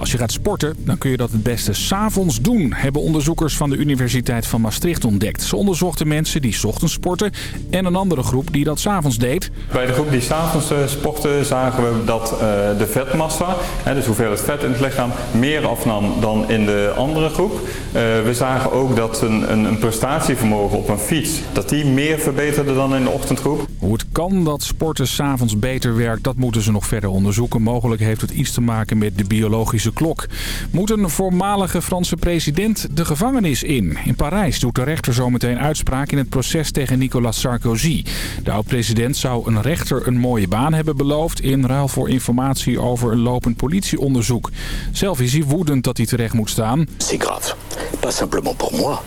Als je gaat sporten, dan kun je dat het beste s'avonds doen, hebben onderzoekers van de Universiteit van Maastricht ontdekt. Ze onderzochten mensen die 's ochtends sporten en een andere groep die dat s'avonds deed. Bij de groep die s'avonds uh, sportte zagen we dat uh, de vetmassa, dus hoeveelheid vet in het lichaam, meer afnam dan in de andere groep. Uh, we zagen ook dat een prestatievermogen op een fiets, dat die meer verbeterde dan in de ochtendgroep. Hoe het kan dat sporten s'avonds beter werkt, dat moeten ze nog verder onderzoeken. Mogelijk heeft het iets te maken met de biologische klok. Moet een voormalige Franse president de gevangenis in? In Parijs doet de rechter zometeen uitspraak in het proces tegen Nicolas Sarkozy. De oud-president zou een rechter een mooie baan hebben beloofd... in ruil voor informatie over een lopend politieonderzoek. Zelf is hij woedend dat hij terecht moet staan. C'est grave. Pas simplement pour moi,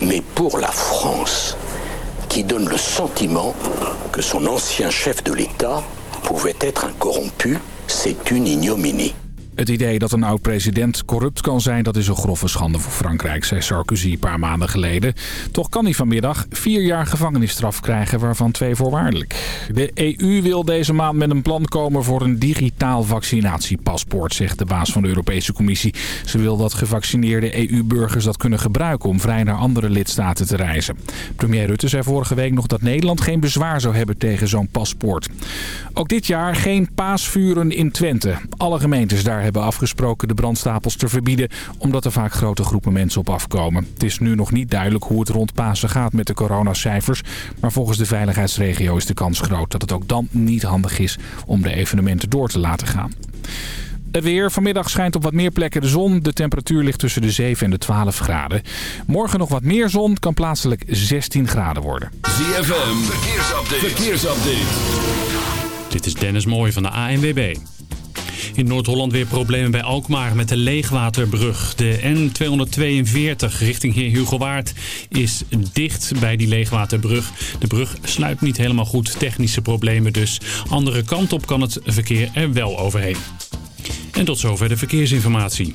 mais pour la France... qui donne le sentiment que son ancien chef de l'État pouvait être un corrompu. C'est une ignominie. Het idee dat een oud-president corrupt kan zijn, dat is een grove schande voor Frankrijk, zei Sarkozy een paar maanden geleden. Toch kan hij vanmiddag vier jaar gevangenisstraf krijgen, waarvan twee voorwaardelijk. De EU wil deze maand met een plan komen voor een digitaal vaccinatiepaspoort, zegt de baas van de Europese Commissie. Ze wil dat gevaccineerde EU-burgers dat kunnen gebruiken om vrij naar andere lidstaten te reizen. Premier Rutte zei vorige week nog dat Nederland geen bezwaar zou hebben tegen zo'n paspoort. Ook dit jaar geen paasvuren in Twente. Alle gemeentes daar hebben afgesproken de brandstapels te verbieden... omdat er vaak grote groepen mensen op afkomen. Het is nu nog niet duidelijk hoe het rond Pasen gaat met de coronacijfers... maar volgens de veiligheidsregio is de kans groot dat het ook dan niet handig is... om de evenementen door te laten gaan. Het weer. Vanmiddag schijnt op wat meer plekken de zon. De temperatuur ligt tussen de 7 en de 12 graden. Morgen nog wat meer zon. Kan plaatselijk 16 graden worden. ZFM. Verkeersupdate. Verkeersupdate. Dit is Dennis Mooij van de ANWB. In Noord-Holland weer problemen bij Alkmaar met de leegwaterbrug. De N242 richting Heer Hugo Waard is dicht bij die leegwaterbrug. De brug sluit niet helemaal goed, technische problemen dus. Andere kant op kan het verkeer er wel overheen. En tot zover de verkeersinformatie.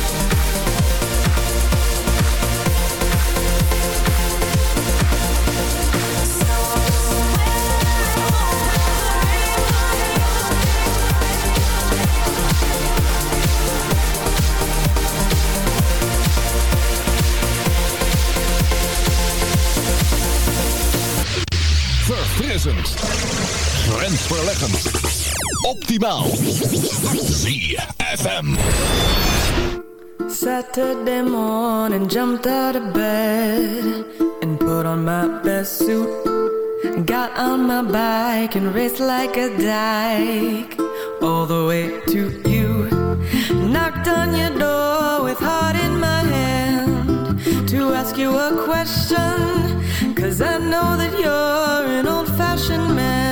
Optimaal. ZFM. Saturday morning, jumped out of bed and put on my best suit. Got on my bike and raced like a dyke all the way to you. Knocked on your door with heart in my hand to ask you a question. Cause I know that you're an old fashioned man.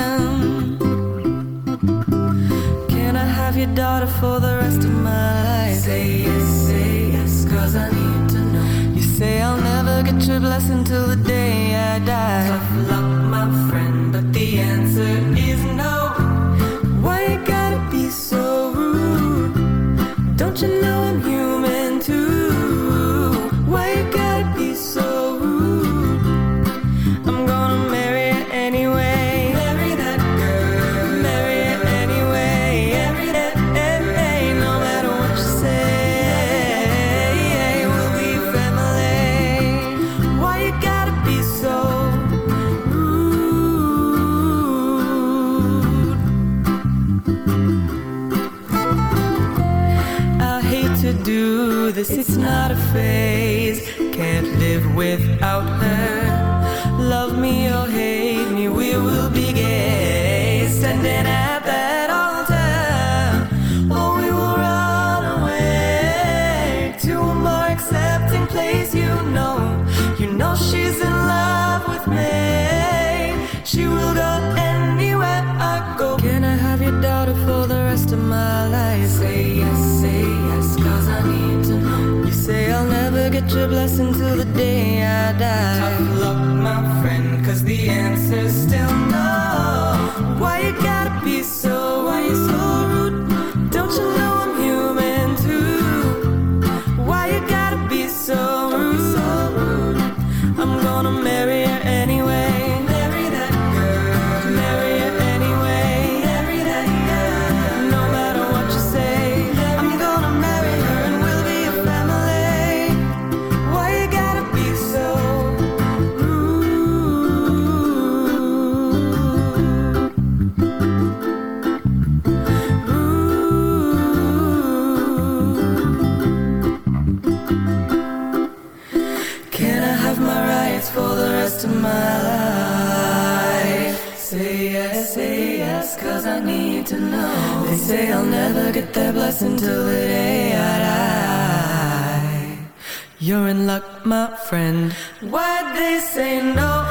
Your daughter for the rest of my life? Say yes, say yes, cause I need to know. You say I'll never get your blessing till the day I die. Tough luck, my friend, but the answer is no. Why you gotta be so rude? Don't you know I'm human too? Not your blessing till the day I die. Till the day I die. You're in luck, my friend. Why'd they say no?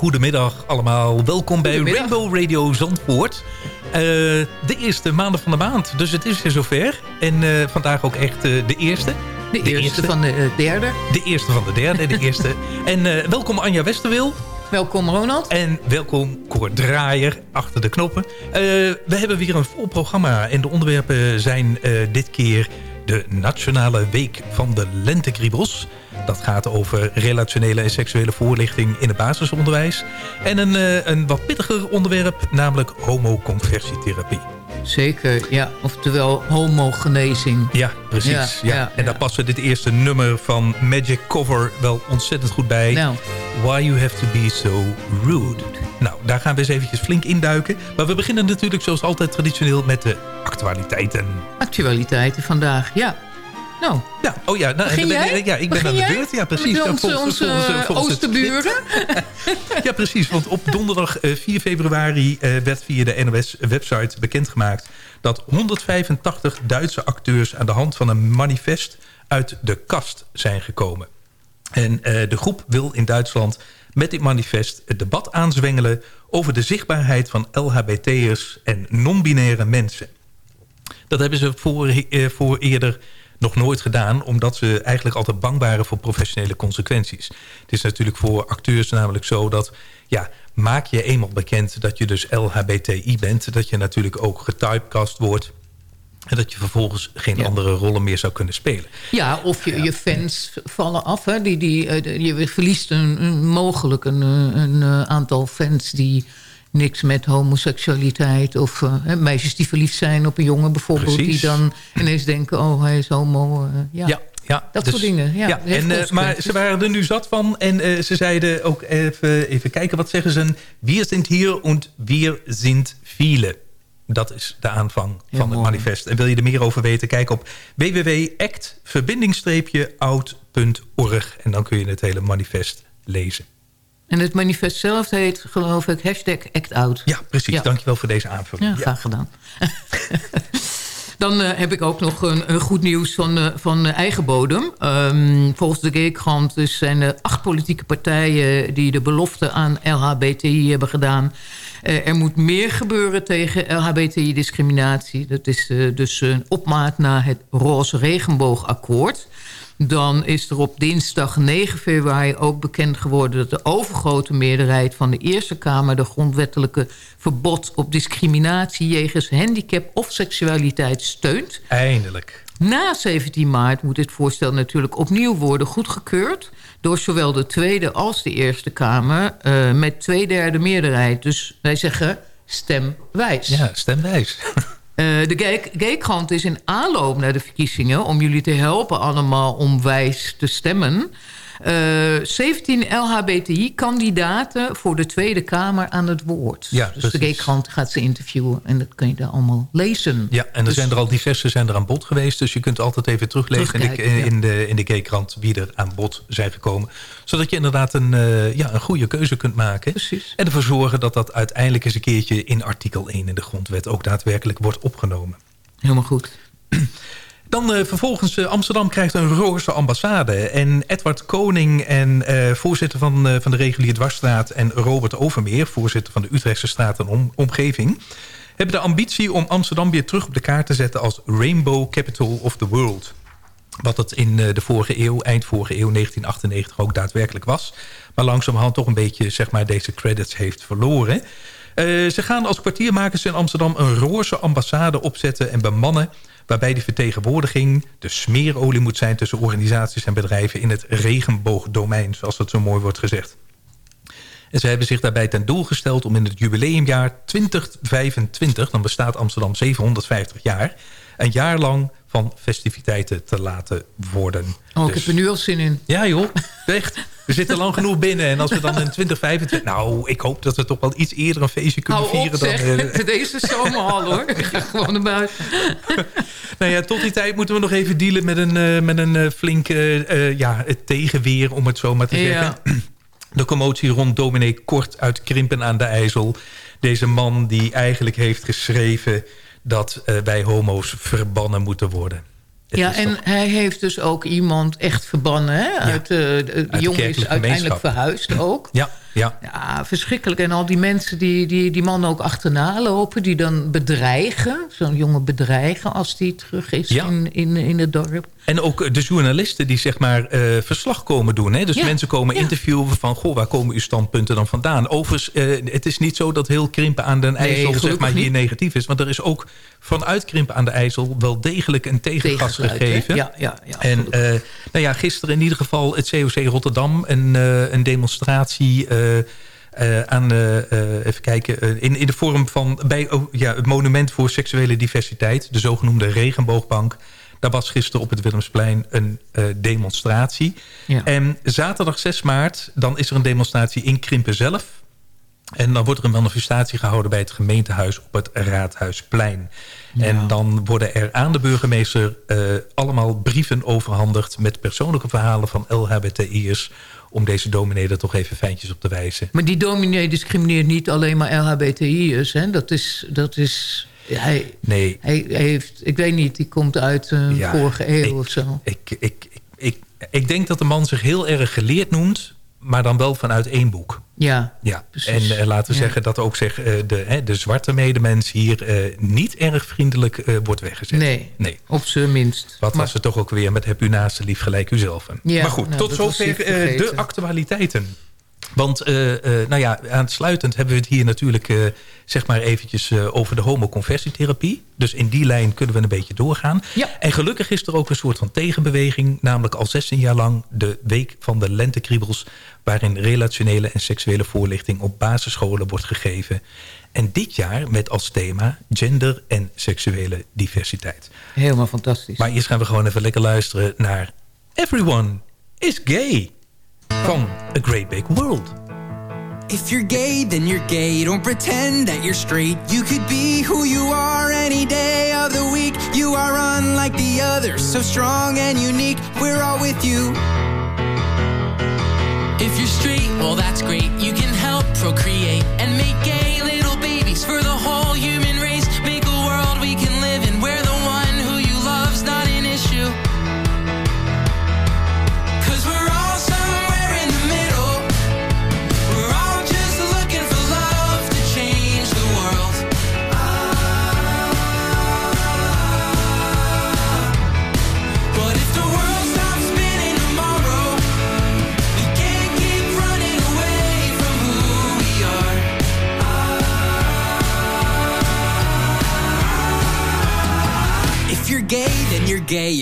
Hele goede middag allemaal. Welkom bij Rainbow Radio Zandvoort. Eh, de eerste maanden van de maand. Dus het is weer zover. En eh, vandaag ook echt eh, de eerste. De eerste van de derde. De eerste van de derde, de eerste. En welkom Anja Westerwil. Welkom Ronald. En welkom Cor Draaier achter de knoppen. we hebben weer een vol programma. En de onderwerpen zijn dit keer de Nationale Week van de Lentekriebels. Dat gaat over relationele en seksuele voorlichting in het basisonderwijs. En een, eh, een wat pittiger onderwerp, namelijk homoconversietherapie. Zeker, ja. Oftewel homogenezing. Ja, precies. Ja, en daar passen dit eerste nummer van Magic Cover wel ontzettend goed bij. Nou. Why You Have To Be So Rude. Nou, daar gaan we eens eventjes flink induiken. Maar we beginnen natuurlijk zoals altijd traditioneel met de actualiteiten. Actualiteiten vandaag, ja. Nou, ja, oh ja, nou, ben- jij? ja, ik ben aan de beurt. Ja, precies. Met Ja, onze, volgens- onze volgens- eh, volgens oosterburen. Ja, precies. Want op donderdag eh, 4 februari eh, werd via de NOS-website bekendgemaakt... dat 185 Duitse acteurs aan de hand van een manifest uit de kast zijn gekomen. En eh, de groep wil in Duitsland met dit manifest het debat aanzwengelen... over de zichtbaarheid van LHBT'ers en non-binaire mensen. Dat hebben ze voor, eh, voor eerder nog nooit gedaan... omdat ze eigenlijk altijd bang waren voor professionele consequenties. Het is natuurlijk voor acteurs namelijk zo dat... ja, maak je eenmaal bekend dat je dus LHBTI bent... dat je natuurlijk ook getypecast wordt... en dat je vervolgens geen andere rollen meer zou kunnen spelen. Ja, of je, je fans vallen af. Hè? Die, die, eh, je verliest een, een mogelijk een, eh, een eh, aantal fans die niks met homoseksualiteit... of eh, meisjes die verliefd zijn op een jongen bijvoorbeeld... Precies. die dan ineens denken, oh, hij is homo. eh, ja. Ja, ja, dat dus- soort dingen. Ja, en, eh, maar ze waren er nu zat van. En ze zeiden ook even, even kijken, wat zeggen ze? Wir sind hier und wir sind viele. Dat is de aanvang Ja, van het mooi. manifest. En wil je er meer over weten, kijk op www.act-oud.org. En dan kun je het hele manifest lezen. En het manifest zelf heet, geloof ik, hashtag ActOut. Ja, precies. Ja. Dankjewel voor deze aanvulling. Ja, graag gedaan. Dan eh, heb ik ook nog een, een goed nieuws van, eh, van eh, eigen bodem. Ehm, volgens de Gaykrant dus zijn er acht politieke partijen... die de belofte aan LHBTI hebben gedaan. Er moet meer gebeuren tegen LHBTI-discriminatie. Dat is dus een opmaat naar het Roze Regenboogakkoord. Dan is er op dinsdag 9 februari ook bekend geworden... dat de overgrote meerderheid van de Eerste Kamer... de grondwettelijke verbod op discriminatie... jegens handicap of seksualiteit steunt. Eindelijk. Na 17 maart moet dit voorstel natuurlijk opnieuw worden goedgekeurd... door zowel de Tweede als de Eerste Kamer... eh, met twee derde meerderheid. Dus wij zeggen stemwijs. Ja, stemwijs. Eh, de gay- Gaykrant is in aanloop naar de verkiezingen... om jullie te helpen allemaal om wijs te stemmen... eh, 17 LHBTI-kandidaten voor de Tweede Kamer aan het woord. Ja, dus de. Gaykrant gaat ze interviewen en dat kun je daar allemaal lezen. Ja, en er Dus- zijn er al diverse zijn er aan bod geweest. Dus je kunt altijd even teruglezen in de, in de, in de wie er aan bod zijn gekomen. Zodat je inderdaad een, eh, ja, een goede keuze kunt maken. Precies. En ervoor zorgen dat dat uiteindelijk eens een keertje in artikel 1 in de grondwet ook daadwerkelijk wordt opgenomen. Helemaal goed. Dan eh, vervolgens, eh, Amsterdam krijgt een roze ambassade. En Edward Koning en eh, voorzitter van, van de regulier dwarsstraat... en Robert Overmeer, voorzitter van de Utrechtse straat en om- omgeving... hebben de ambitie om Amsterdam weer terug op de kaart te zetten... als Rainbow Capital of the World. Wat het in de vorige eeuw, eind vorige eeuw, 1998 ook daadwerkelijk was. Maar langzamerhand toch een beetje zeg maar, deze credits heeft verloren. Ze gaan als kwartiermakers in Amsterdam een roze ambassade opzetten en bemannen... waarbij die vertegenwoordiging de smeerolie moet zijn... tussen organisaties en bedrijven in het regenboogdomein... zoals dat zo mooi wordt gezegd. En ze hebben zich daarbij ten doel gesteld om in het jubileumjaar 2025... dan bestaat Amsterdam 750 jaar... een jaar lang van festiviteiten te laten worden. Oh, ik Dus- heb er nu al zin in. ja joh, echt. We zitten lang genoeg binnen. En als we dan in 2025... Nou, ik hoop dat we toch wel iets eerder een feestje kunnen Hou op vieren. Dan, eh, deze zomer al hoor. Ik ga gewoon naar buiten. nou ja, tot die tijd moeten we nog even dealen met een, eh, met een eh, flink eh, ja, het tegenweer, om het zo maar te Ja. zeggen. De commotie rond dominee Kort uit Krimpen aan de IJssel. Deze man die eigenlijk heeft geschreven dat eh, wij homo's verbannen moeten worden. Ja, en hij heeft dus ook iemand echt verbannen. Hè? Uit, eh, de, de de jongen is uiteindelijk verhuisd ook. Ja, ja. Ja, verschrikkelijk. En al die mensen die die, die man ook achterna lopen... die dan bedreigen, zo'n jongen bedreigen... als die terug is Ja. in, in, in het dorp. En ook de journalisten die zeg maar eh, verslag komen doen. Hè? Dus Ja, mensen komen interviewen van... goh, waar komen uw standpunten dan vandaan? Overigens, eh, het is niet zo dat heel Krimpen aan den Nee, IJssel zeg maar, hier niet. negatief is. Want er is ook vanuit Krimpen aan de IJssel... wel degelijk een tegengas gegeven. Ja, ja, ja, en eh, nou ja, gisteren in ieder geval het COC Rotterdam... een, een demonstratie... eh, aan, even kijken, in, in de vorm van bij oh, ja, het monument voor seksuele diversiteit, de zogenoemde regenboogbank. Daar was gisteren op het Willemsplein een eh, demonstratie. Ja. En zaterdag 6 maart, dan is er een demonstratie in Krimpen zelf. En dan wordt er een manifestatie gehouden bij het gemeentehuis op het Raadhuisplein. En dan worden er aan de burgemeester eh, allemaal brieven overhandigd... met persoonlijke verhalen van LHBTI'ers... om deze dominee er toch even fijntjes op te wijzen. Maar die dominee discrimineert niet alleen maar LHBTI'ers. Hè? Dat is... Dat is hij, Nee. hij heeft, ik weet niet, die komt uit een Ja, vorige eeuw ik- of zo. Ik, ik, ik, ik, ik denk dat de man zich heel erg geleerd noemt... maar dan wel vanuit één boek. Ja, Ja, precies. en eh, laten we Ja. zeggen dat ook zeg, eh, de, hè, de zwarte medemens hier eh, niet erg vriendelijk eh, wordt weggezet. Nee, nee. op zijn minst. Wat was het toch ook weer met heb u naast lief gelijk uzelf. Ja, maar goed, nou, tot zover eh, de actualiteiten. Want eh, eh, nou ja, aansluitend hebben we het hier natuurlijk eh, zeg maar eventjes over de homoconversietherapie. Dus in die lijn kunnen we een beetje doorgaan. En gelukkig is er ook een soort van tegenbeweging, namelijk al 16 jaar lang de Week van de Lentekriebels, waarin relationele en seksuele voorlichting op basisscholen wordt gegeven. En dit jaar met als thema gender en seksuele diversiteit. Helemaal fantastisch. Maar eerst gaan we gewoon even lekker luisteren naar Everyone is Gay van A Great Big World. If you're gay, then you're gay. Don't pretend that you're straight. You could be who you are any day of the week. You are unlike the others, so strong and unique. We're all with you. If you're straight, well, that's great. You can help procreate and make gay little babies for the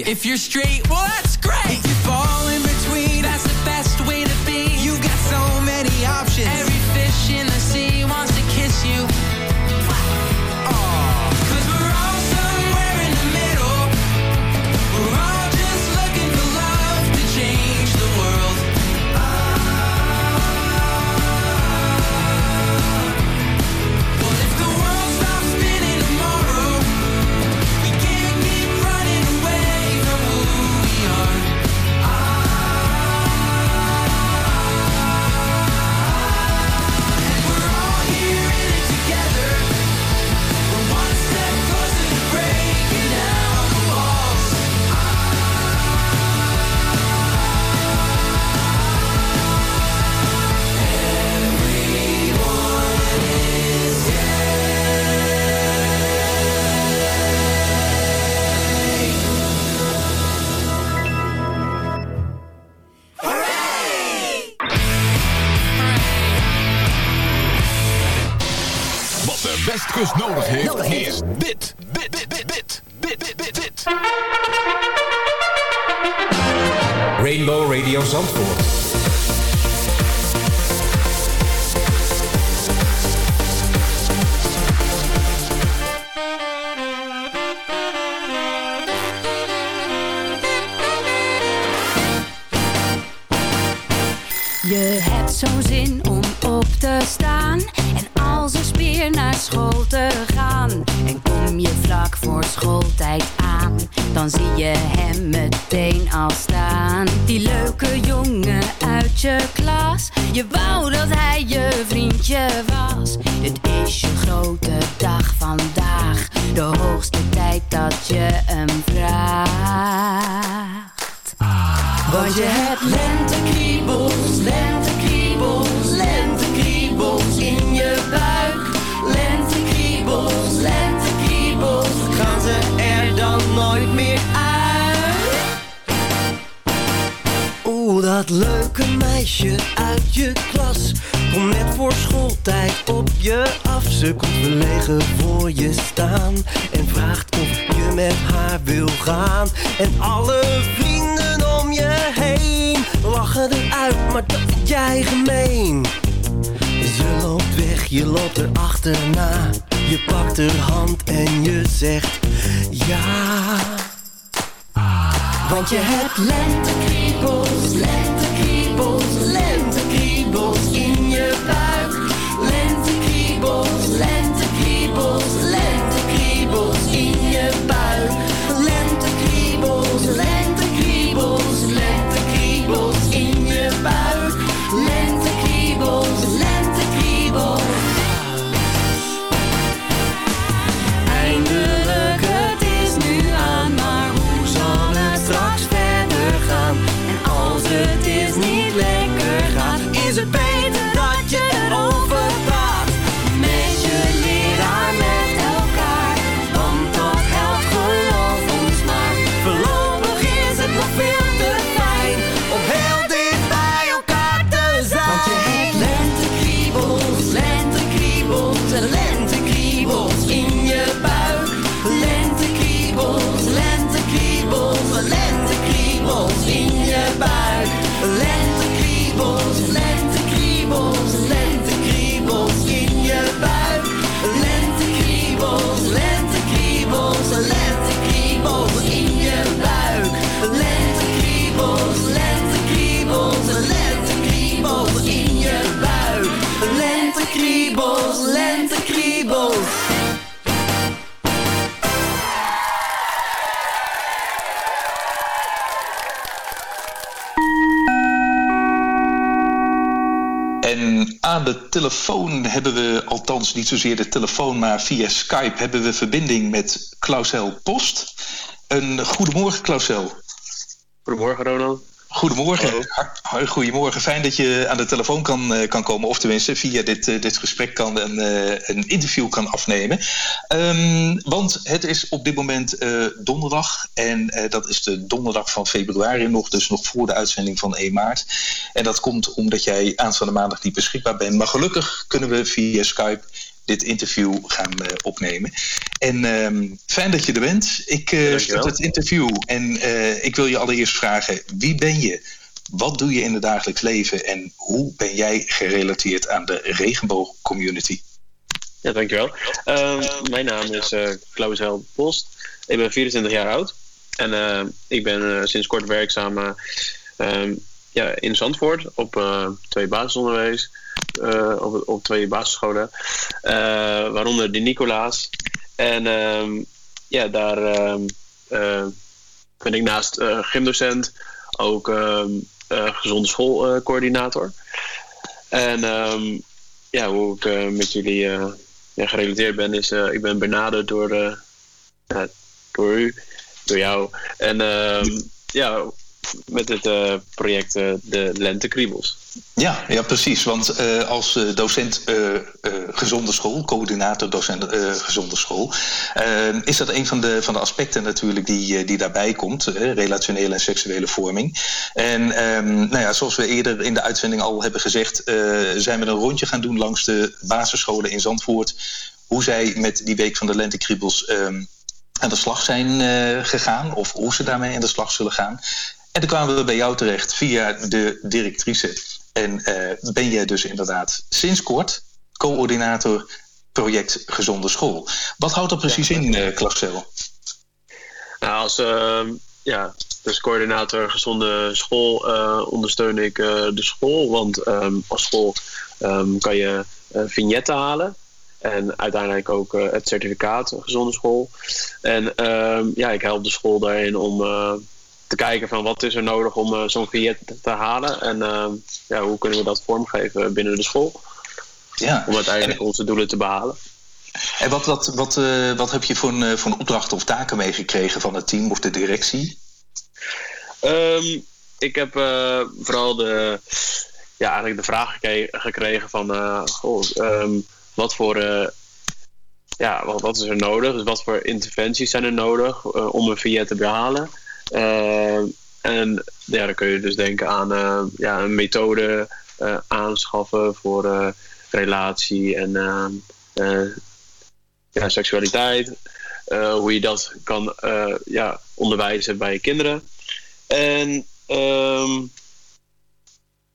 If you're straight, well, je hem meteen al staan. Die leuke jongen uit je klas, je wou dat hij je vriendje was. Het is je grote dag vandaag, de hoogste tijd dat je hem vraagt. Want je hebt lentekriebels, lentekriebels, dat leuke meisje uit je klas. Komt net voor schooltijd op je af. Ze komt verlegen voor je staan En vraagt of je met haar wil gaan. En alle vrienden om je heen Lachen eruit, maar dat vind jij gemeen. Ze loopt weg, je loopt er achterna. Je pakt haar hand en je zegt ja Want je hebt lentekriebels, lentekriebels, lentekriebels niet zozeer de telefoon, maar via Skype hebben we verbinding met Clausel Post. Een goedemorgen, Clausel. Goedemorgen, Ronald. Goedemorgen. Hoi, Goedemorgen. Fijn dat je aan de telefoon kan, eh, kan komen. Of tenminste via dit, eh, dit gesprek kan een, eh, een interview kan afnemen. Ehm, want het is op dit moment donderdag. En dat is de donderdag van februari nog. Dus nog voor de uitzending van 1 maart. En dat komt omdat jij aanstaande maandag niet beschikbaar bent. Maar gelukkig kunnen we via Skype dit interview gaan eh, opnemen. En ehm, fijn dat je er bent. Ik Dankjewel. start het interview en eh, ik wil je allereerst vragen: wie ben je? Wat doe je in het dagelijks leven en hoe ben jij gerelateerd aan de regenboogcommunity? Ja, dankjewel. Ehm mijn naam is Klaus Hel Post. Ik ben 24 jaar oud. En ik ben sinds kort werkzaam eh, ehm, ja, in Zandvoort op twee basisonderwijs. Eh, op, op twee basisscholen. eh, waaronder de Nicolaas. En ehm, ja, daar ehm, eh, ben ik naast gymdocent ook eh, gezonde schoolcoördinator. en ja, hoe ik met jullie gerelateerd ben, is ik ben benaderd door, door u, door jou. En ja, met het project de Lente Kriebels. Ja, ja precies. Want uh, als uh, docent gezonde school, coördinator docent gezonde school, is dat een van de, van de aspecten natuurlijk die, die daarbij komt, relationele en seksuele vorming. En um, nou ja, zoals we eerder in de uitzending al hebben gezegd, zijn we een rondje gaan doen langs de basisscholen in Zandvoort, hoe zij met die week van de lentekriebels um, aan de slag zijn gegaan, of hoe ze daarmee aan de slag zullen gaan. En toen kwamen we bij jou terecht via de directrice. En uh, ben jij dus inderdaad sinds kort coördinator project Gezonde School. Wat houdt dat precies ja, in, uh, Klascel? Nou, als uh, ja, dus coördinator Gezonde School uh, ondersteun ik de school. Want um, als school um, kan je vignetten halen. En uiteindelijk ook het certificaat Gezonde School. En um, ja, ik help de school daarin om te kijken van wat is er nodig om uh, zo'n vignet te halen en uh, ja, hoe kunnen we dat vormgeven binnen de school. Ja. Om uiteindelijk en, onze doelen te behalen. En wat, wat, wat, uh, wat heb je voor een, voor een opdracht of taken meegekregen van het team of de directie? Um, ik heb vooral de, ja, eigenlijk de vraag gekregen van goh, um, wat voor ja, wat, wat is er nodig? Dus wat voor interventies zijn er nodig om een vignet te behalen? Uh, en ja, dan kun je dus denken aan uh, ja, een methode uh, aanschaffen voor relatie en ja, seksualiteit. hoe je dat kan ja, onderwijzen bij je kinderen. En um,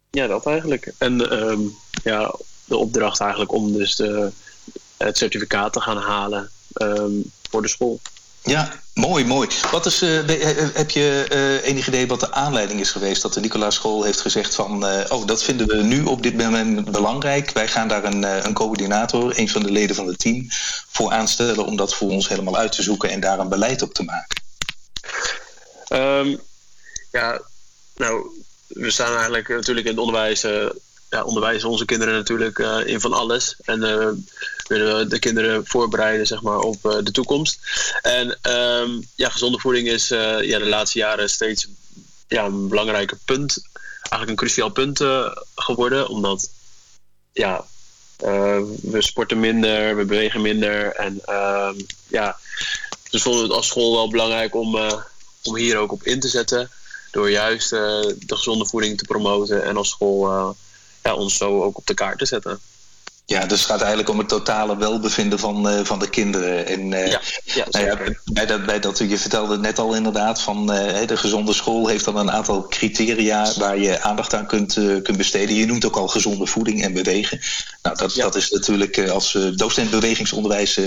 ja, dat eigenlijk. En um, ja, de opdracht eigenlijk om dus de, het certificaat te gaan halen um, voor de school. Ja, mooi, mooi. Wat is, uh, heb je uh, enig idee wat de aanleiding is geweest dat de Nicolaas School heeft gezegd van, oh, dat vinden we nu op dit moment belangrijk. Wij gaan daar een, een coördinator, een van de leden van het team, voor aanstellen om dat voor ons helemaal uit te zoeken en daar een beleid op te maken. Um, ja, nou, we staan eigenlijk natuurlijk in het onderwijs onderwijzen onze kinderen natuurlijk uh, in van alles. En uh, willen we de kinderen voorbereiden zeg maar, op uh, de toekomst. En um, ja, gezonde voeding is ja, de laatste jaren steeds ja, een belangrijker punt. Eigenlijk een cruciaal punt geworden. Omdat ja, we sporten minder, we bewegen minder. En ehm, ja, dus vonden we het als school wel belangrijk om, om hier ook op in te zetten. Door juist de gezonde voeding te promoten en als school ja, ons zo ook op de kaart te zetten. Ja, dus het gaat eigenlijk om het totale welbevinden van, uh, van de kinderen. En uh, ja, ja, nou ja, bij, dat, bij dat, je vertelde net al inderdaad van uh, de gezonde school heeft dan een aantal criteria waar je aandacht aan kunt, kunt besteden. Je noemt ook al gezonde voeding en bewegen. Nou, dat, dat is natuurlijk als docent bewegingsonderwijs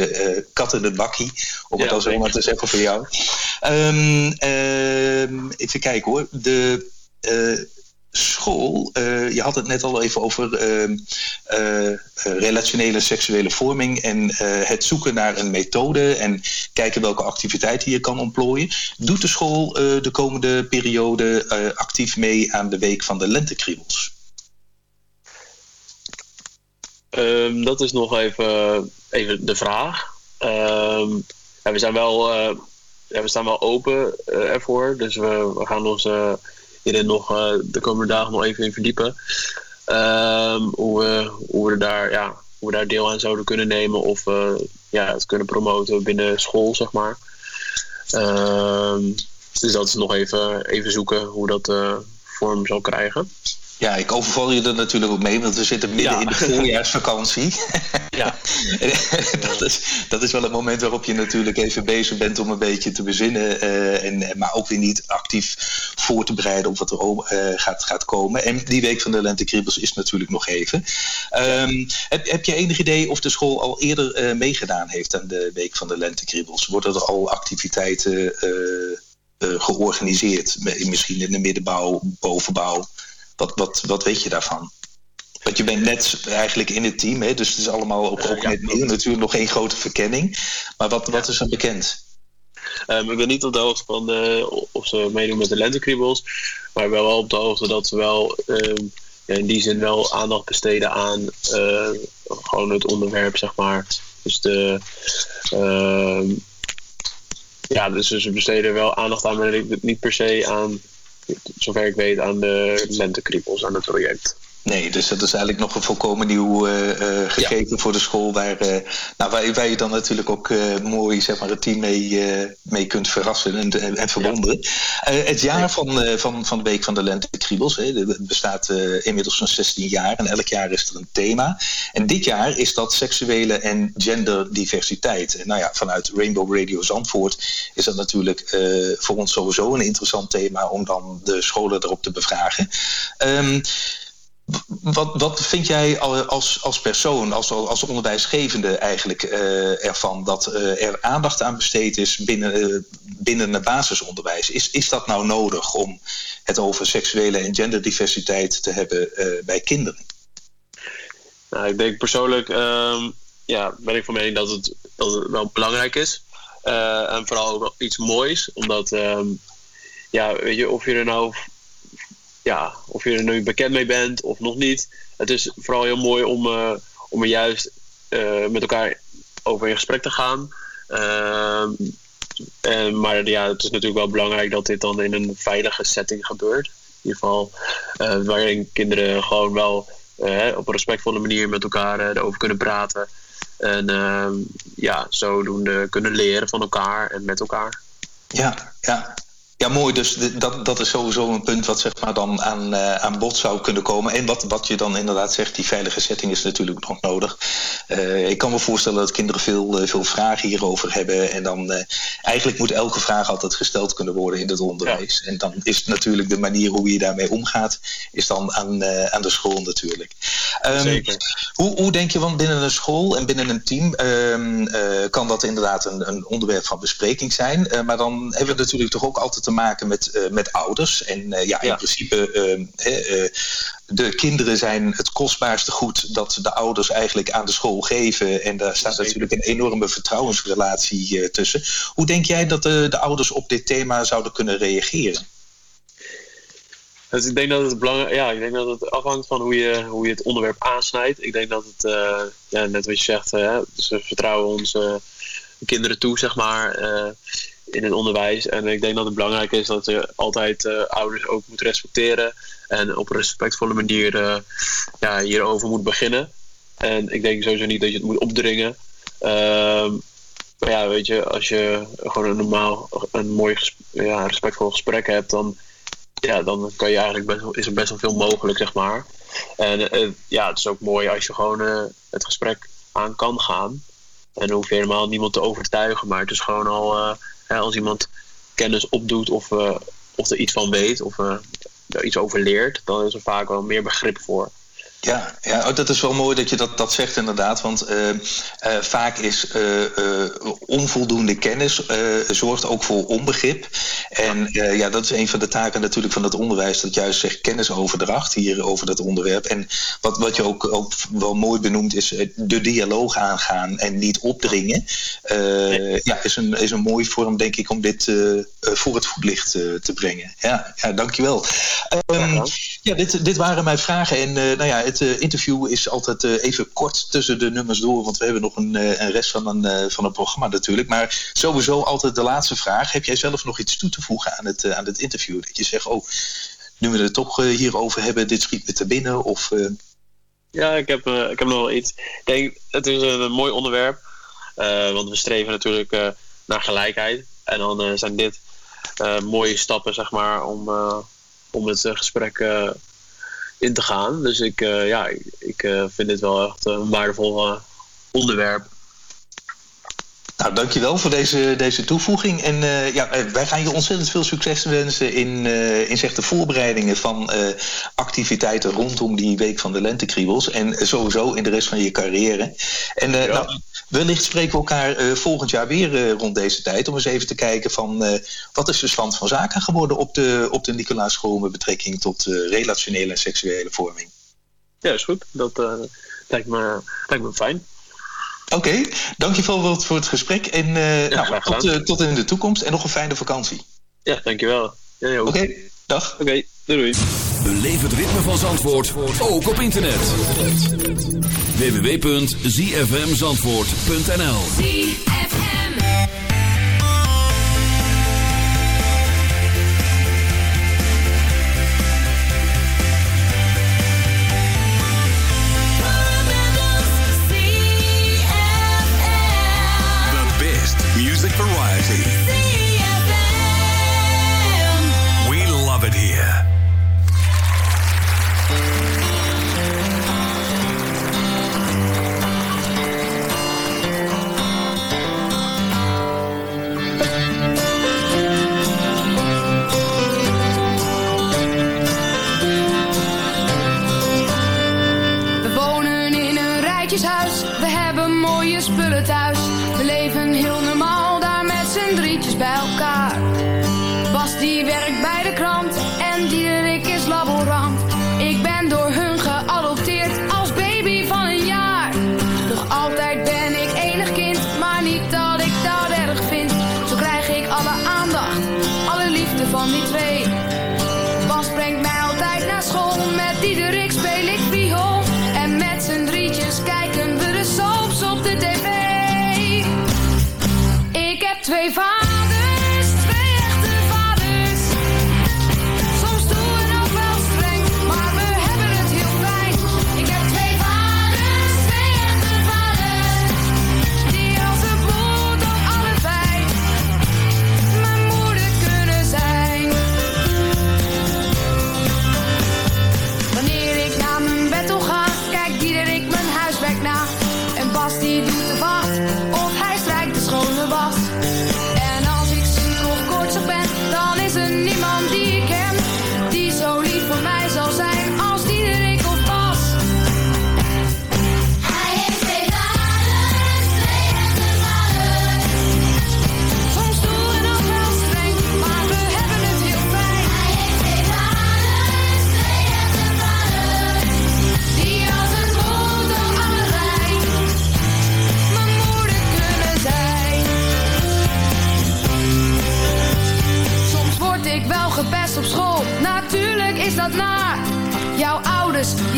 kat in het bakkie, om het al zo maar te zeggen voor jou. Um, even kijken hoor. De school, uh, je had het net al even over uh, uh, relationele seksuele vorming en het zoeken naar een methode en kijken welke activiteiten je kan ontplooien. Doet de school de komende periode actief mee aan de week van de lentekriebels? Ehm, dat is nog even, even de vraag. Ehm, we zijn wel, eh, we staan wel open eh, ervoor. Dus we, we gaan ons hierin nog eh, de komende dagen nog even in verdiepen. Ehm, hoe, we, hoe, we daar, ja, hoe we daar deel aan zouden kunnen nemen of eh, ja, het kunnen promoten binnen school, zeg maar. Ehm, dus dat is nog even, even zoeken hoe dat eh, vorm zal krijgen. Ja, ik overval je er natuurlijk ook mee, want we zitten midden Ja. in de voorjaarsvakantie. Ja. dat, is, dat is wel het moment waarop je natuurlijk even bezig bent om een beetje te bezinnen. eh, en, maar ook weer niet actief voor te bereiden op wat er eh, gaat, gaat komen. En die week van de lentekriebels is natuurlijk nog even. Ehm, heb, heb je enig idee of de school al eerder eh, meegedaan heeft aan de week van de lentekriebels? Worden er al activiteiten eh, eh, georganiseerd? Misschien in de middenbouw, bovenbouw? Wat, wat, wat weet je daarvan? Want je bent net eigenlijk in het team, hè? dus het is allemaal ook, ook net nieuw. Natuurlijk nog geen grote verkenning. Maar wat, wat is er bekend? Ehm, ik ben niet op de hoogte van de, of ze meedoen met de lentekriebels. Maar ik ben wel op de hoogte dat ze wel ehm, ja, in die zin wel aandacht besteden aan eh, gewoon het onderwerp, zeg maar. Dus de. ehm, ja, dus ze besteden wel aandacht aan, maar niet per se aan, zover ik weet, aan de lentekriebels, aan het project. Nee, dus dat is eigenlijk nog een volkomen nieuw eh, eh, gegeven voor de school. Waar, eh, nou, waar, waar je dan natuurlijk ook mooi zeg maar, het team mee, mee kunt verrassen en, en, en verwonderen. Het jaar van, van, van de Week van de Lente Kriebels hè, bestaat inmiddels zo'n 16 jaar. En elk jaar is er een thema. En dit jaar is dat seksuele en genderdiversiteit. En nou ja, vanuit Rainbow Radio Zandvoort is dat natuurlijk voor ons sowieso een interessant thema om dan de scholen erop te bevragen. Ehm, wat, wat vind jij al- als, als persoon, als, als onderwijsgevende eigenlijk eh, ervan dat eh, er aandacht aan besteed is binnen, eh, binnen het basisonderwijs? Is, is dat nou nodig om het over seksuele en genderdiversiteit te hebben bij kinderen? Nou, ik denk persoonlijk ehm, ja, ben ik van mening dat het, dat wel belangrijk is. En vooral ook iets moois. Omdat, ehm, ja, weet je, of je er nou ja, of je er nu bekend mee bent of nog niet. Het is vooral heel mooi om, eh, om er juist eh, met elkaar over in gesprek te gaan. Ehm, en, maar ja, het is natuurlijk wel belangrijk dat dit dan in een veilige setting gebeurt. In ieder geval eh, waarin kinderen gewoon wel op een respectvolle manier met elkaar erover kunnen praten. En ehm, ja, zodoende kunnen leren van elkaar en met elkaar. Ja, ja. Ja, mooi. Dus dat, dat is sowieso een punt wat zeg maar, dan aan, eh, aan bod zou kunnen komen. En wat, wat je dan inderdaad zegt, die veilige setting is natuurlijk nog nodig. Eh, ik kan me voorstellen dat kinderen veel, eh, veel vragen hierover hebben. En dan eigenlijk moet elke vraag altijd gesteld kunnen worden in het onderwijs. En dan is natuurlijk de manier hoe je daarmee omgaat, is dan aan, aan de school natuurlijk. Ehm, Zeker. Hoe, hoe denk je, want binnen een school en binnen een team ehm, eh, kan dat inderdaad een, een onderwerp van bespreking zijn. Maar dan hebben we natuurlijk toch ook altijd te maken met, eh, met ouders. En eh, ja, in principe, ehm, eh, de kinderen zijn het kostbaarste goed dat de ouders eigenlijk aan de school geven. En daar staat natuurlijk een enorme vertrouwensrelatie tussen. Hoe denk jij dat de, de ouders op dit thema zouden kunnen reageren? Dus ik denk dat het belangrijk, ja, ik denk dat het afhangt van hoe je, hoe je het onderwerp aansnijdt. Ik denk dat het, ja, net wat je zegt, ze vertrouwen onze kinderen toe, zeg maar, in het onderwijs. En ik denk dat het belangrijk is dat je altijd eh, ouders ook moet respecteren en op een respectvolle manier eh, ja, hierover moet beginnen. En ik denk sowieso niet dat je het moet opdringen. Ehm, maar ja, weet je, als je gewoon een normaal, een mooi, ja, respectvol gesprek hebt, dan ja, dan kan je eigenlijk best is er best wel veel mogelijk, zeg maar. En eh, ja, het is ook mooi als je gewoon het gesprek aan kan gaan. En dan hoef je helemaal niemand te overtuigen, maar het is gewoon al als iemand kennis opdoet of, eh, of er iets van weet of eh, er iets over leert, dan is er vaak wel meer begrip voor. Ja, ja oh, dat is wel mooi dat je dat, dat zegt inderdaad. Want eh, eh, vaak is eh, onvoldoende kennis zorgt ook voor onbegrip. En ja, dat is een van de taken natuurlijk van het onderwijs. Dat juist zegt kennisoverdracht hier over dat onderwerp. En wat, wat je ook, ook wel mooi benoemt is de dialoog aangaan en niet opdringen. Ja, is een, is een mooie vorm denk ik om dit voor het voetlicht te brengen. Ja, ja dankjewel. Ehm, Ja, dit, dit waren mijn vragen. En eh, nou ja, het eh, interview is altijd eh, even kort tussen de nummers door. Want we hebben nog een, een rest van een, van een programma natuurlijk. Maar sowieso altijd de laatste vraag. Heb jij zelf nog iets toe te voegen aan het, aan het interview? Dat je zegt, oh, nu we het toch hierover hebben, dit schiet me te binnen. Of, Ja, ik heb, ik heb nog wel iets. Ik denk, het is een, mooi onderwerp. want we streven natuurlijk naar gelijkheid. En dan zijn dit mooie stappen, zeg maar, om, om het eh, gesprek eh, in te gaan. Dus ik, eh, ja, ik, vind dit wel echt een waardevol onderwerp. Nou, dankjewel voor deze, deze toevoeging. En eh, ja, eh, wij gaan je ontzettend veel succes wensen in, eh, in zeg de voorbereidingen van activiteiten rondom die Week van de Lentekriebels. En sowieso in de rest van je carrière. En eh, nou, wellicht spreken we elkaar volgend jaar weer rond deze tijd. Om eens even te kijken van wat is de stand van zaken geworden op de, op de Nicolaaschool met betrekking tot relationele en seksuele vorming. Ja, is goed. Dat lijkt, me, lijkt me fijn. Oké, dankjewel voor het, voor het gesprek. En eh, nou, tot, eh, tot in de toekomst en nog een fijne vakantie. Ja, dankjewel. Ja, Oké, dag. Oké, doei doei. Beleef het ritme van Zandvoort, ook op internet. www.zfmzandvoort.nl thuis. We leven heel normaal daar met z'n drietjes bij.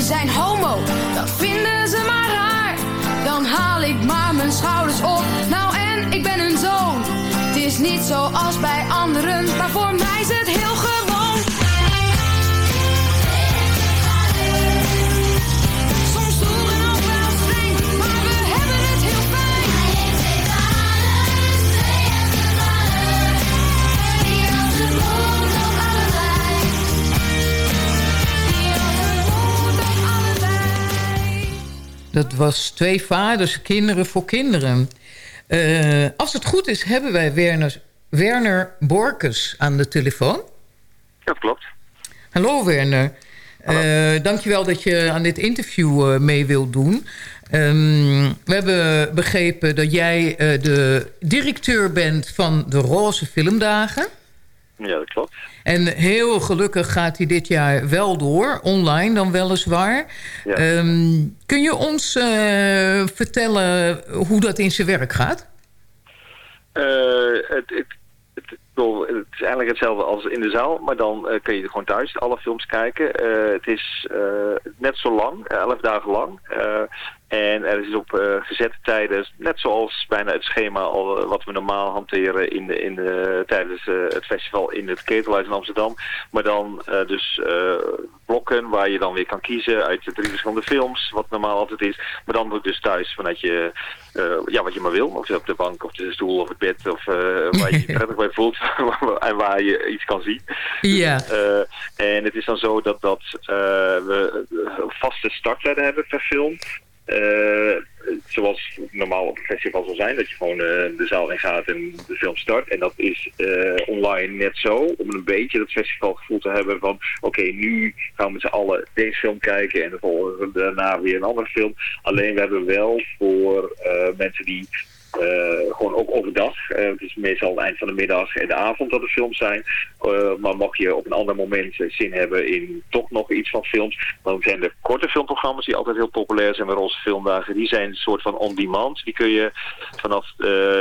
Zijn homo, dat vinden ze maar raar. Dan haal ik maar mijn schouders op, nou en ik ben hun zoon. Het is niet zoals bij anderen, maar voor mij is Dat was twee vaders, kinderen voor kinderen. Eh, als het goed is, hebben wij Werner, Werner Borkes aan de telefoon. Dat klopt. Hallo Werner. Eh dankjewel dat je aan dit interview eh, mee wilt doen. Ehm, we hebben begrepen dat jij de directeur bent van de Roze Filmdagen. Ja, dat klopt. En heel gelukkig gaat hij dit jaar wel door, online dan weliswaar. Ja. Ehm, kun je ons eh, vertellen hoe dat in zijn werk gaat? Eh, het, het, het- is eigenlijk hetzelfde als in de zaal, maar dan eh, kun je gewoon thuis alle films kijken. Het is net zo lang, elf dagen lang. En er is op eh, gezette tijden, net zoals bijna het schema al, eh, wat we normaal hanteren in de, in de, tijdens eh, het festival in het Ketelhuis in Amsterdam. Maar dan dus blokken waar je dan weer kan kiezen uit de drie verschillende films, wat normaal altijd is. Maar dan ook dus thuis vanuit je, ja, wat je maar wil. Of je op de bank of de stoel of het bed of waar je je prettig bij voelt en waar je iets kan zien. Ja. En het is dan zo dat, dat we vaste starttijden hebben per film. Eh, zoals normaal op een festival zal zijn, dat je gewoon eh, de zaal in gaat en de film start. En dat is eh, online net zo, om een beetje dat festivalgevoel te hebben van oké, nu gaan we met z'n allen deze film kijken en dan volgen we daarna weer een andere film. Alleen we hebben wel voor mensen die eh, gewoon ook overdag. Eh, het is meestal het eind van de middag en de avond dat de films zijn. Eh, maar mocht je op een ander moment zin hebben in toch nog iets van films, dan zijn er korte filmprogramma's die altijd heel populair zijn bij onze filmdagen. Die zijn een soort van on-demand. Die kun je vanaf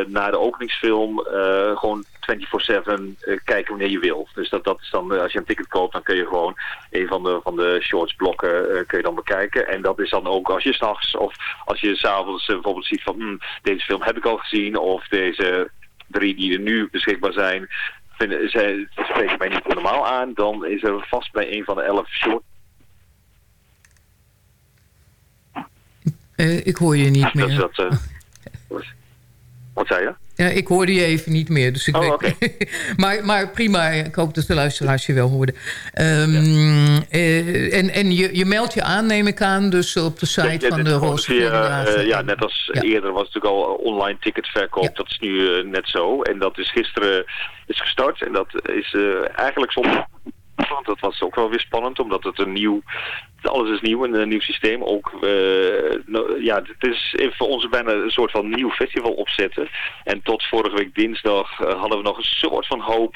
na de openingsfilm gewoon 24-7 eh, kijken wanneer je wil. Dus dat, dat is dan, als je een ticket koopt, dan kun je gewoon een van de, van de shorts blokken kun je dan bekijken. En dat is dan ook als je s'nachts of als je s'avonds uh, bijvoorbeeld ziet van hm, deze film heb ik al gezien of deze drie die er nu beschikbaar zijn vinden, zij, spreken mij niet normaal aan, dan is er vast bij een van de elf shorts Eh, ik hoor je niet dat, meer. dat, eh, wat zei je? Ja, ik hoorde je even niet meer. Dus ik Oh, weet... maar, maar prima, ik hoop dat de luisteraars je wel hoorden. Ehm, eh, en en je, je meldt je aan, neem ik aan, dus op de site Ja, van de Roze eh, ja, net als eerder was het natuurlijk al online ticketverkoop. Dat is nu eh, net zo. En dat is gisteren is gestart. En dat is eh, eigenlijk zonder... Want dat was ook wel weer spannend, omdat het een nieuw... Alles is nieuw, een, nieuw systeem. Ook, eh, ja, het is voor ons bijna een soort van nieuw festival opzetten. En tot vorige week dinsdag eh, hadden we nog een soort van hoop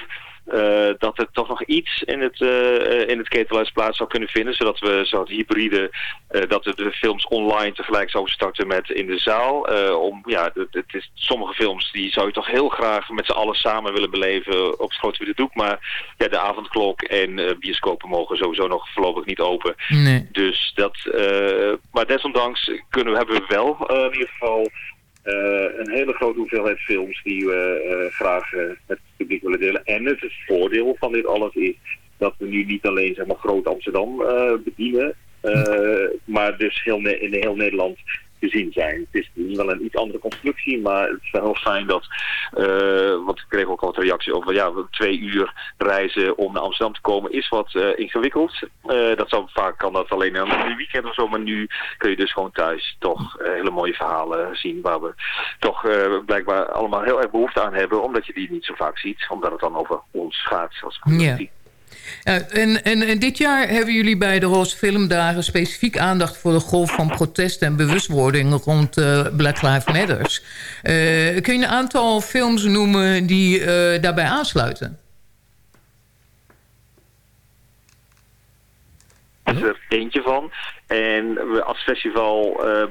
dat er toch nog iets in het, eh, in het ketelhuis plaats zou kunnen vinden. Zodat we zo'n hybride, eh, dat we de films online tegelijk zouden starten met in de zaal. Eh, om, ja, het, is, sommige films die zou je toch heel graag met z'n allen samen willen beleven op het grote witte doek. Maar ja, de avondklok en eh, bioscopen mogen sowieso nog voorlopig niet open. Nee. Dus dat, eh, maar desondanks kunnen we, hebben we wel eh, in ieder geval eh, een hele grote hoeveelheid films die we eh, graag eh, met het publiek willen delen. En het, het voordeel van dit alles is dat we nu niet alleen zeg maar, groot Amsterdam eh, bedienen, eh, maar dus heel in heel Nederland te zien zijn. Het is wel een iets andere constructie, maar het is wel heel fijn dat, eh, want ik kreeg ook al wat reactie over, ja, twee uur reizen om naar Amsterdam te komen is wat eh, ingewikkeld. Eh, dat zou, vaak kan dat alleen een weekend of zo, maar nu kun je dus gewoon thuis toch hele mooie verhalen zien waar we toch blijkbaar allemaal heel erg behoefte aan hebben, omdat je die niet zo vaak ziet, omdat het dan over ons gaat als. Ja, en, en, en dit jaar hebben jullie bij de Roze Filmdagen specifiek aandacht voor de golf van protest en bewustwording rond eh, Black Lives Matters. Eh, kun je een aantal films noemen die eh, daarbij aansluiten? is er eentje van. En we als festival eh, eh,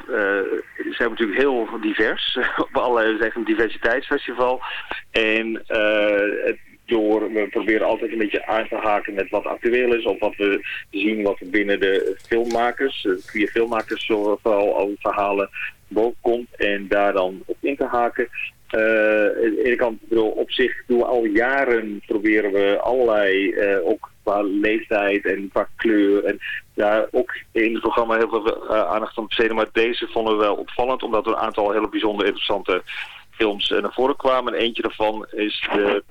zijn we natuurlijk heel divers. Is echt een diversiteitsfestival. En eh, het- door, we proberen altijd een beetje aan te haken met wat actueel is. Of wat we zien wat binnen de filmmakers, de queer filmmakers, vooral al verhalen boven komt. En daar dan op in te haken. Eh, aan de ene kant, bedoel, op zich doen we al jaren proberen we allerlei, eh, ook qua leeftijd en qua kleur. En daar ook in het programma heel veel eh, aandacht aan besteden. Maar deze vonden we wel opvallend, omdat er een aantal hele bijzonder interessante films eh, naar voren kwamen. En eentje daarvan is de...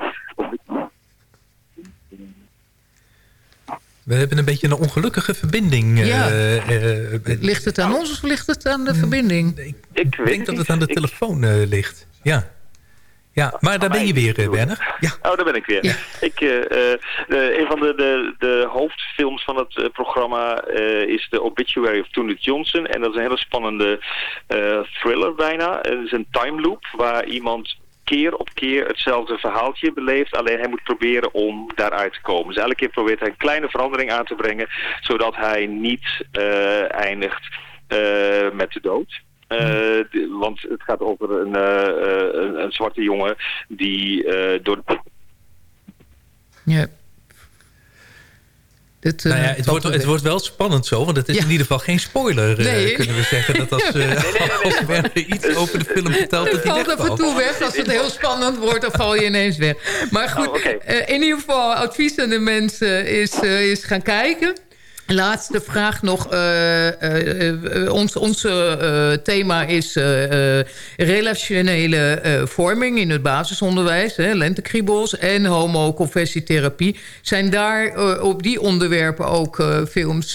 We hebben een beetje een ongelukkige verbinding. Ja. eh, eh, Ligt het aan ons of ligt het aan de verbinding? Ik denk dat het aan de telefoon ligt. Ja. Ja, maar daar ben je weer, eh, Werner. Ja. Oh, daar ben ik weer. Ik, eh, eh, een van de, de, de hoofdfilms van het programma eh, is The Obituary of Toonit Johnson. En dat is een hele spannende eh, thriller bijna. Het is een time loop waar iemand keer op keer hetzelfde verhaaltje beleeft. Alleen hij moet proberen om daaruit te komen. Dus elke keer probeert hij een kleine verandering aan te brengen. Zodat hij niet eh, eindigt eh, met de dood. Eh, want het gaat over een, eh, eh, een, een zwarte jongen die eh, door de Ja. Dit, nou ja, het, wordt, het wordt wel spannend zo, want het is Ja. in ieder geval geen spoiler, eh, Nee. kunnen we zeggen. Dat als, eh als Werner iets over de film vertelt, dat hij valt af en toe weg. Als het heel spannend wordt, dan val je ineens weg. Maar goed, eh, in ieder geval advies aan de mensen is, eh, is gaan kijken. Laatste vraag nog. eh, ons eh, thema is relationele vorming in het basisonderwijs. Hè, lentekriebels en homoconversietherapie. Zijn daar op die onderwerpen ook films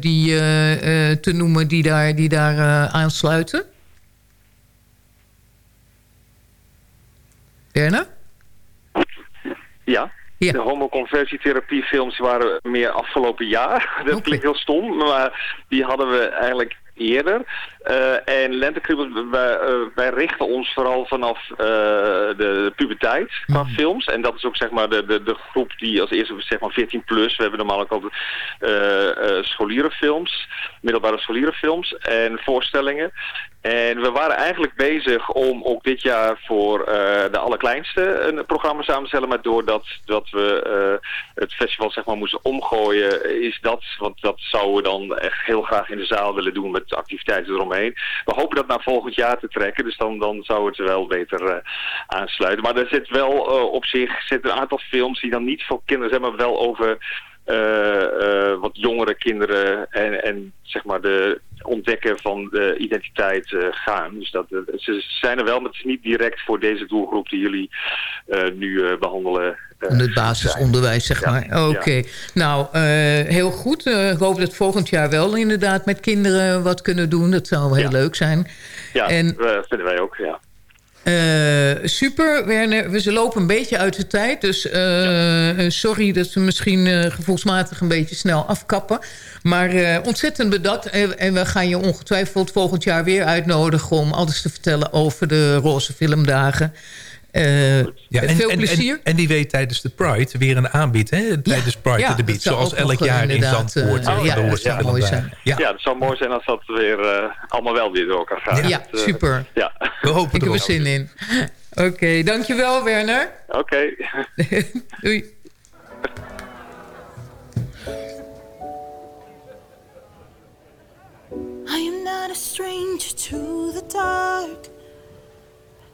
die, te noemen die daar, die daar aansluiten? Werner? Ja. De homoconversietherapiefilms waren meer afgelopen jaar. Dat klinkt heel stom, maar die hadden we eigenlijk eerder. Eh, en Lentekriebels, wij, eh, wij richten ons vooral vanaf eh, de puberteit qua films. En dat is ook zeg maar de, de, de groep die als eerste, zeg maar 14 plus. We hebben normaal ook altijd scholierenfilms, middelbare scholierenfilms en voorstellingen. En we waren eigenlijk bezig om ook dit jaar voor eh, de allerkleinste een programma samen te stellen. Maar doordat dat we eh, het festival zeg maar moesten omgooien, is dat, want dat zouden we dan echt heel graag in de zaal willen doen met activiteiten eromheen. We hopen dat naar volgend jaar te trekken, dus dan, dan zou het wel beter eh, aansluiten. Maar er zit wel op zich zit een aantal films die dan niet voor kinderen zijn, maar wel over wat jongere kinderen en, en zeg maar de ontdekken van de identiteit eh, gaan. Dus dat, eh, ze zijn er wel, maar het is niet direct voor deze doelgroep die jullie eh, nu eh, behandelen. eh, het basisonderwijs, zeg maar. Oké. Nou, eh, heel goed. Eh, ik hoop dat volgend jaar wel inderdaad met kinderen wat kunnen doen. Dat zou heel leuk zijn. Ja, En- dat vinden wij ook, ja. Eh, super, Werner. We ze lopen een beetje uit de tijd. Dus eh, sorry dat we misschien eh, gevoelsmatig een beetje snel afkappen. Maar eh, ontzettend bedankt. En, en we gaan je ongetwijfeld volgend jaar weer uitnodigen... om alles te vertellen over de Roze Filmdagen. Eh, Ja, en, veel en, plezier. En, en die weet tijdens de Pride weer een aanbied, hè? Tijdens Pride ja, at the dat Beach. zou Zoals elk eh, jaar in Zandvoort. eh, eh, ja, de dat zou mooi zijn. Ja. het zou mooi zijn als dat weer eh, allemaal wel weer door elkaar gaat. Ja, Dat, eh, super. Ja. We hopen Ik heb er zin in. Oké, dankjewel Werner. Oké. Doei. I am not a stranger to the dark.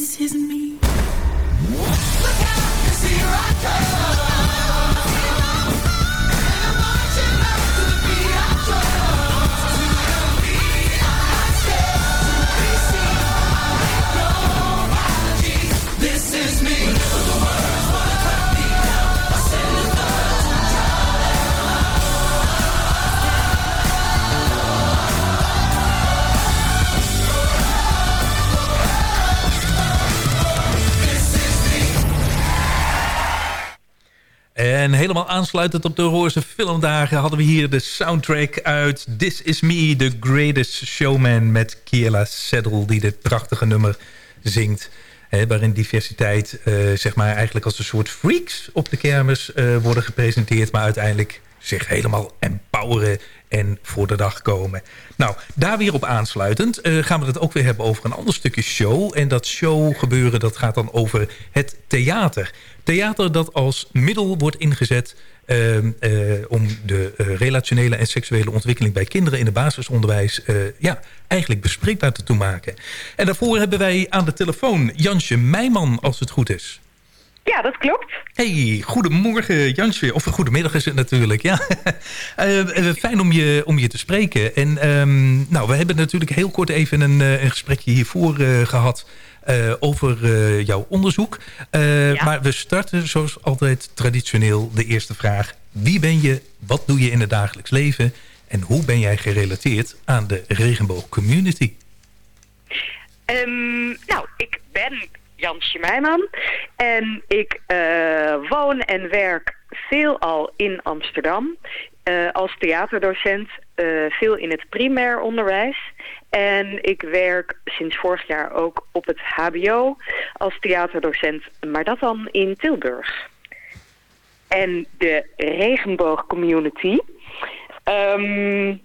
This is me. Look out, 'cause here I come. Helemaal aansluitend op de Roze Filmdagen... hadden we hier de soundtrack uit This Is Me, The Greatest Showman... met Kiela Saddle, die dit prachtige nummer zingt. Hè, waarin diversiteit eh, zeg maar eigenlijk als een soort freaks op de kermis eh, worden gepresenteerd... maar uiteindelijk zich helemaal empoweren en voor de dag komen. Nou, daar weer op aansluitend eh, gaan we het ook weer hebben over een ander stukje show. En dat show gebeuren dat gaat dan over het theater. Theater dat als middel wordt ingezet ehm, eh, om de eh, relationele en seksuele ontwikkeling bij kinderen in het basisonderwijs ja, eigenlijk bespreekbaar te maken. En daarvoor hebben wij aan de telefoon Jansje Meijman, als het goed is. Ja, dat klopt. Hey, goedemorgen Jansje. Of goedemiddag is het natuurlijk. Ja. Eh, eh, fijn om je, om je te spreken. En ehm, nou, we hebben natuurlijk heel kort even een, eh, een gesprekje hiervoor eh, gehad... eh, over jouw onderzoek. Maar we starten zoals altijd traditioneel de eerste vraag. Wie ben je? Wat doe je in het dagelijks leven? En hoe ben jij gerelateerd aan de regenboogcommunity? Ehm, nou, ik ben Jansje Meijman en ik eh, woon en werk veelal in Amsterdam eh, als theaterdocent, eh, veel in het primair onderwijs. En ik werk sinds vorig jaar ook op het hbo als theaterdocent, maar dat dan in Tilburg. En de regenboogcommunity... Ehm,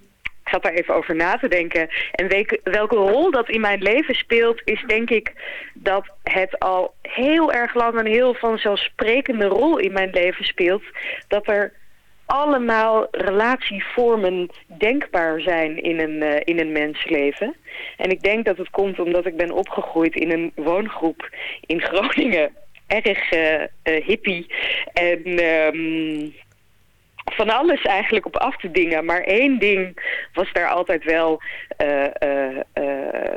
ik zat daar even over na te denken. En welke, welke rol dat in mijn leven speelt, is denk ik dat het al heel erg lang een heel vanzelfsprekende rol in mijn leven speelt. Dat er allemaal relatievormen denkbaar zijn in een, eh, in een mensleven. En ik denk dat het komt omdat ik ben opgegroeid in een woongroep in Groningen. Erg eh, eh, hippie. En ehm, van alles eigenlijk op af te dingen. Maar één ding was daar altijd wel, eh, eh,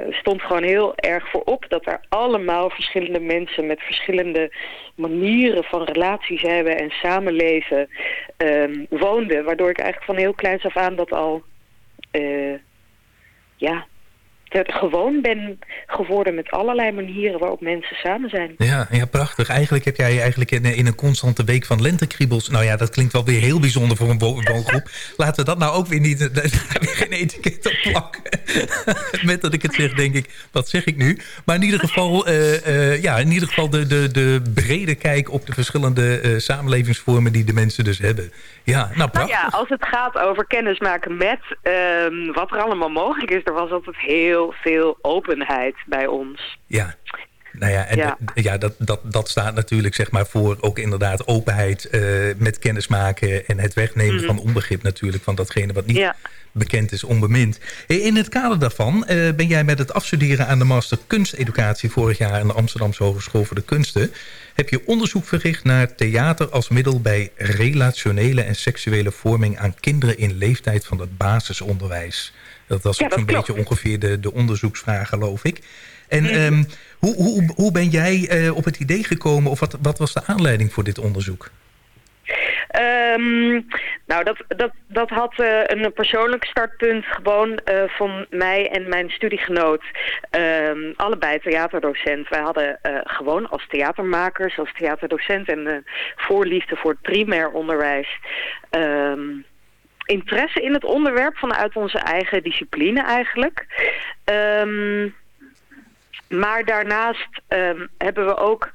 stond gewoon heel erg voor op. Dat er allemaal verschillende mensen met verschillende manieren van relaties hebben en samenleven ehm, woonden. Waardoor ik eigenlijk van heel kleins af aan dat al, ja, te- gewoon ben geworden met allerlei manieren waarop mensen samen zijn. Ja, ja, prachtig. Eigenlijk heb jij eigenlijk in, in een constante week van lentekriebels... Nou ja, dat klinkt wel weer heel bijzonder voor een wo- woongroep. Laten we dat nou ook weer niet... Daar weer geen etiket op plakken. Met dat ik het zeg, denk ik, wat zeg ik nu? Maar in ieder geval, eh, eh, ja, in ieder geval de, de, de brede kijk op de verschillende eh, samenlevingsvormen... die de mensen dus hebben. Ja, nou Nou prachtig. ja, als het gaat over kennismaken met ehm, wat er allemaal mogelijk is, er was altijd heel veel openheid bij ons. Ja. Nou ja, en Ja. d- ja, dat, dat, dat staat natuurlijk zeg maar voor ook inderdaad openheid eh, met kennismaken en het wegnemen Mhm. van onbegrip natuurlijk van datgene wat niet Ja. bekend is, onbemind. Hey, In het kader daarvan eh, ben jij met het afstuderen aan de master kunsteducatie vorig jaar aan de Amsterdamse Hogeschool voor de Kunsten, heb je onderzoek verricht naar theater als middel bij relationele en seksuele vorming aan kinderen in leeftijd van het basisonderwijs. Dat was Ja, ook zo'n beetje ongeveer de, de onderzoeksvraag, geloof ik. En Mhm. ehm, hoe, hoe, hoe ben jij eh, op het idee gekomen of wat, wat was de aanleiding voor dit onderzoek? Ehm, nou, dat, dat, dat had eh, een persoonlijk startpunt gewoon eh, van mij en mijn studiegenoot. Ehm, allebei theaterdocent. Wij hadden gewoon als theatermakers, als theaterdocent en voorliefde voor het primair onderwijs... interesse in het onderwerp vanuit onze eigen discipline eigenlijk. Ehm, maar daarnaast ehm, hebben we ook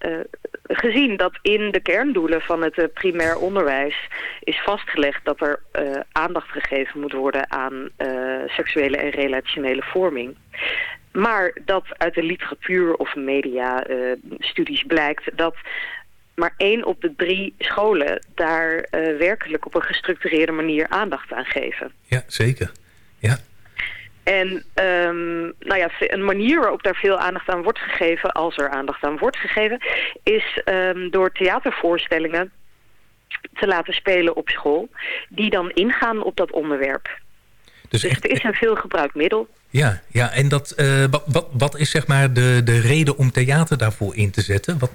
eh, gezien dat in de kerndoelen van het eh, primair onderwijs is vastgelegd dat er eh, aandacht gegeven moet worden aan seksuele en relationele vorming. Maar dat uit de literatuur of media studies blijkt dat maar één op de drie scholen daar eh, werkelijk op een gestructureerde manier aandacht aan geven. Ja, zeker. Ja. En ehm, nou ja, een manier waarop daar veel aandacht aan wordt gegeven, als er aandacht aan wordt gegeven, is ehm, door theatervoorstellingen te laten spelen op school, die dan ingaan op dat onderwerp. Dus, Dus echt, het is een veel gebruikt middel. ja, ja, en dat, eh, wat, wat, wat is zeg maar de, de reden om theater daarvoor in te zetten? Wat,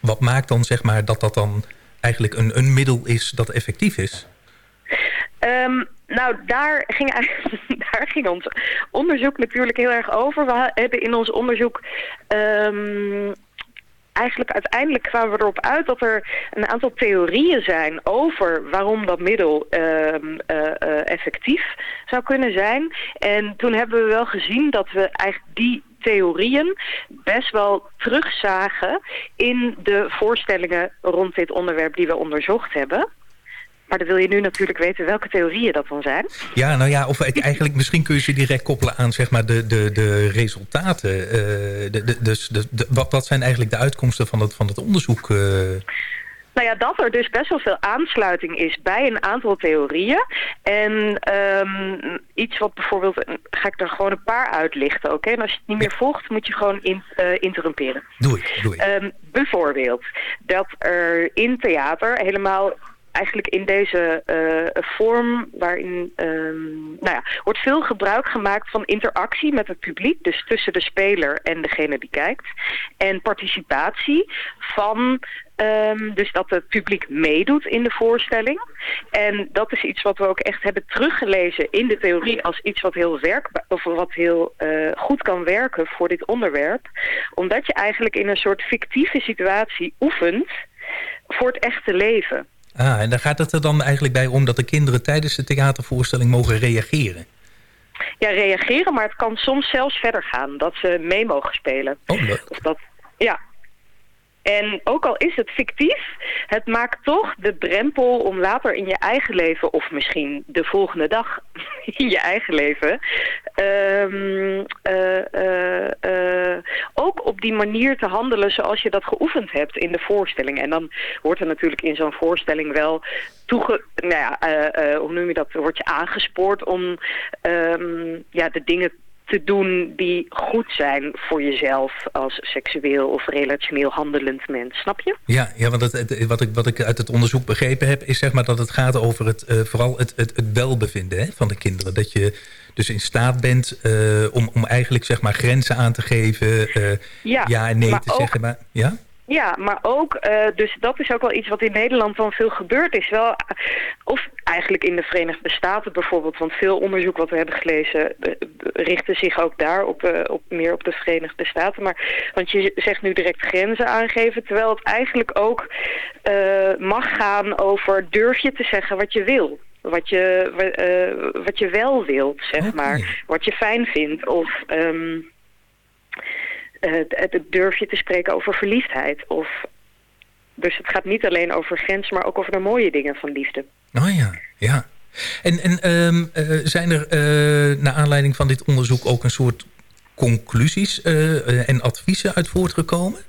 wat maakt dan zeg maar dat dat dan eigenlijk een, een middel is dat effectief is? Ehm, nou, daar ging, daar ging ons onderzoek natuurlijk heel erg over. We hebben in ons onderzoek... ehm, eigenlijk uiteindelijk kwamen we erop uit dat er een aantal theorieën zijn over waarom dat middel ehm, eh, eh, effectief zou kunnen zijn. En toen hebben we wel gezien dat we eigenlijk die theorieën best wel terugzagen in de voorstellingen rond dit onderwerp die we onderzocht hebben. Maar dan wil je nu natuurlijk weten welke theorieën dat dan zijn. Ja, nou ja, of eigenlijk misschien kun je ze direct koppelen aan zeg maar, de, de, de resultaten. eh, de, de, dus de, de- wat, wat zijn eigenlijk de uitkomsten van het, van het onderzoek? eh? Nou ja, dat er dus best wel veel aansluiting is bij een aantal theorieën. En ehm, iets wat bijvoorbeeld, ga ik er gewoon een paar uitlichten, oké? En als je het niet meer volgt, moet je gewoon in, eh, interrumperen. Doe ik, doe ik. Ehm, bijvoorbeeld dat er in theater helemaal eigenlijk in deze eh, vorm waarin ehm, nou ja, wordt veel gebruik gemaakt van interactie met het publiek, dus tussen de speler en degene die kijkt. En participatie van ehm, dus dat het publiek meedoet in de voorstelling. En dat is iets wat we ook echt hebben teruggelezen in de theorie als iets wat heel of wat heel eh, goed kan werken voor dit onderwerp. Omdat je eigenlijk in een soort fictieve situatie oefent voor het echte leven. Ah, en dan gaat het er dan eigenlijk bij om dat de kinderen tijdens de theatervoorstelling mogen reageren. Ja, reageren, maar het kan soms zelfs verder gaan. Dat ze mee mogen spelen. Oh. Of dat, ja. En ook al is het fictief, het maakt toch de drempel om later in je eigen leven... of misschien de volgende dag in je eigen leven... ehm, eh, eh, eh, ook op die manier te handelen zoals je dat geoefend hebt in de voorstelling. En dan wordt er natuurlijk in zo'n voorstelling wel toege... Nou ja, hoe noem je dat? Word je aangespoord om ehm, ja, de dingen te doen die goed zijn voor jezelf als seksueel of relationeel handelend mens. Snap je? Ja, ja want het, het- wat, ik, wat ik uit het onderzoek begrepen heb... is zeg maar dat het gaat over het, eh, vooral het, het, het welbevinden hè, van de kinderen. Dat je dus in staat bent eh, om, om eigenlijk zeg maar grenzen aan te geven... eh, Ja, ja en nee te ook- zeggen. Maar, ja? Ja, maar ook, eh, dus dat is ook wel iets wat in Nederland dan veel gebeurd is. Wel, eh, of eigenlijk in de Verenigde Staten bijvoorbeeld, want veel onderzoek wat we hebben gelezen eh, richtte zich ook daar op, op, meer op de Verenigde Staten. Maar, want je zegt nu direct grenzen aangeven, terwijl het eigenlijk ook mag gaan over durf je te zeggen wat je wil. Wat je, wa- wat je wel wilt, zeg maar. Wat je fijn vindt. Of d- durf je te spreken over verliefdheid. Of, dus het gaat niet alleen over grenzen, maar ook over de mooie dingen van liefde. Oh ja, ja. En, en ehm, eh, zijn er eh, naar aanleiding van dit onderzoek ook een soort conclusies eh, en adviezen uit voortgekomen?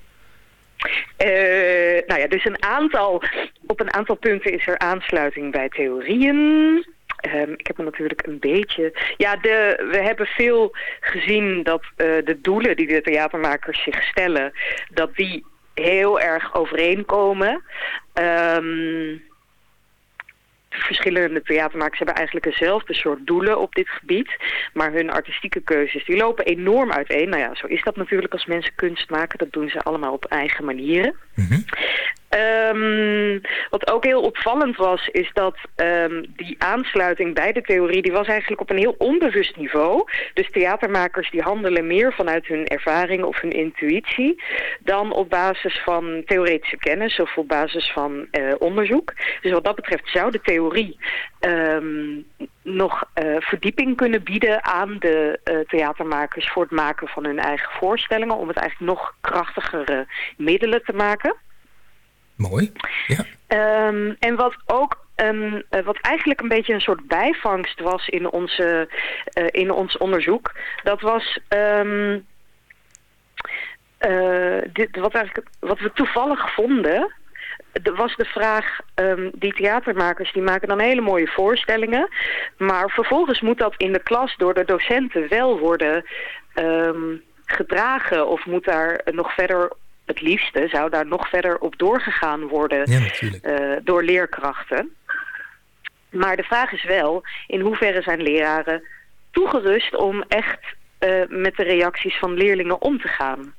Nou ja, dus een aantal, op een aantal punten is er aansluiting bij theorieën. Ehm, ik heb er natuurlijk een beetje... Ja, de, we hebben veel gezien dat eh, de doelen die de theatermakers zich stellen... dat die heel erg overeenkomen. Ehm verschillende theatermakers hebben eigenlijk eenzelfde soort doelen op dit gebied. Maar hun artistieke keuzes die lopen enorm uiteen. Nou ja, zo is dat natuurlijk als mensen kunst maken. Dat doen ze allemaal op eigen manieren. Ehm, wat ook heel opvallend was, is dat ehm, die aansluiting bij de theorie, die was eigenlijk op een heel onbewust niveau. Dus theatermakers die handelen meer vanuit hun ervaring of hun intuïtie, dan op basis van theoretische kennis of op basis van eh, onderzoek. Dus wat dat betreft zou de theorie ehm, nog eh, verdieping kunnen bieden aan de eh, theatermakers voor het maken van hun eigen voorstellingen, om het eigenlijk nog krachtigere middelen te maken. Mooi. Ehm, en wat ook eh, wat eigenlijk een beetje een soort bijvangst was in, onze, eh, in ons onderzoek, dat was ehm, eh, dit, wat, eigenlijk, wat we toevallig vonden, was de vraag, ehm, die theatermakers die maken dan hele mooie voorstellingen. Maar vervolgens moet dat in de klas door de docenten wel worden gedragen. Of moet daar nog verder, het liefste, zou daar nog verder op doorgegaan worden eh, door leerkrachten. Maar de vraag is wel, in hoeverre zijn leraren toegerust om echt eh, met de reacties van leerlingen om te gaan.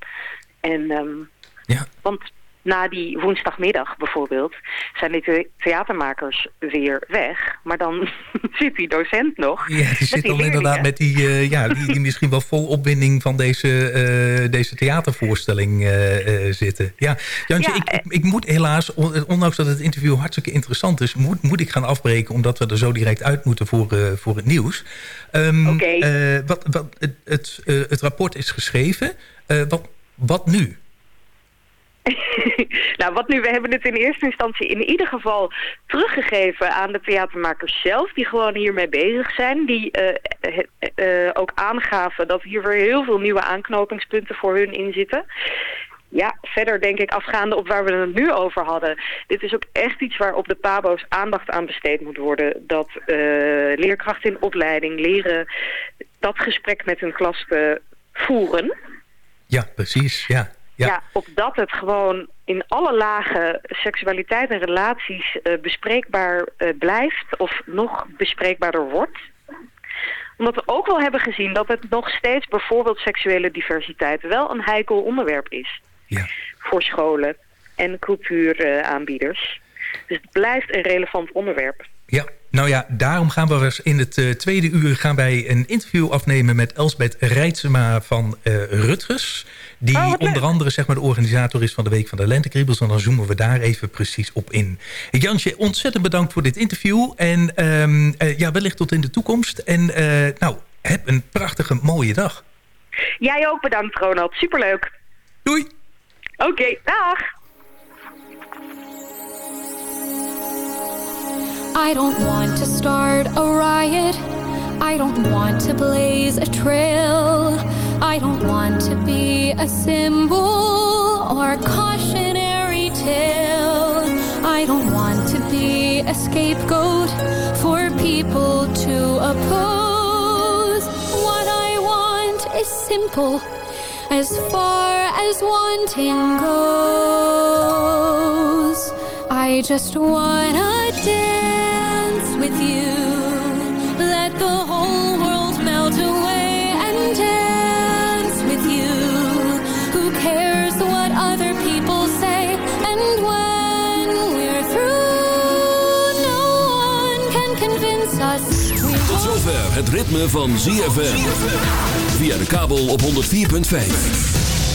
En, ehm, ja. Want na die woensdagmiddag bijvoorbeeld zijn die the- theatermakers weer weg. Maar dan zit die docent nog. Ja, die zit die dan inderdaad met die, eh, ja, die, die misschien wel vol opwinding van deze, eh, deze theatervoorstelling eh, zitten. Ja, Jantje, ik, ik, ik moet helaas, on- ondanks dat het interview hartstikke interessant is, moet, moet ik gaan afbreken omdat we er zo direct uit moeten voor, voor het nieuws. Ehm, eh, wat, wat, het, het, het rapport is geschreven. Wat, wat nu? nou, wat nu? We hebben het in eerste instantie in ieder geval teruggegeven aan de theatermakers zelf, die gewoon hiermee bezig zijn. Die eh, eh, ook aangaven dat hier weer heel veel nieuwe aanknopingspunten voor hun in zitten. Ja, verder denk ik afgaande op waar we het nu over hadden. Dit is ook echt iets waar op de PABO's aandacht aan besteed moet worden. Dat eh, leerkrachten in opleiding leren dat gesprek met hun klas te voeren. Ja, precies. Ja. Ja. Ja. opdat het gewoon in alle lagen seksualiteit en relaties eh, bespreekbaar eh, blijft of nog bespreekbaarder wordt. Omdat we ook wel hebben gezien dat het nog steeds bijvoorbeeld seksuele diversiteit wel een heikel onderwerp is. Ja. Voor scholen en cultuuraanbieders. dus het blijft een relevant onderwerp. Ja, nou ja, daarom gaan we eens in het eh, tweede uur gaan wij een interview afnemen met Elsbeth Rijtsema van eh Rutgers. Die onder andere zeg maar, de organisator is van de Week van de Lentekriebels. En dan zoomen we daar even precies op in. Jansje, ontzettend bedankt voor dit interview. En ehm, eh, ja, wellicht tot in de toekomst. En nou, heb een prachtige, mooie dag. Jij ook bedankt Ronald, superleuk. Doei. Oké, dag. I don't want to start a riot. I don't want to blaze a trail. I don't want to be a symbol or cautionary tale. I don't want to be a scapegoat for people to oppose. What I want is simple as far as wanting goes. I just wanna dance with you. Let the whole world melt away and dance with you. Who cares what other people say? And when we're through, no one can convince us. Tot zover het ritme van ZFM. Via de kabel op 104.5.